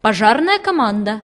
пожарная команда.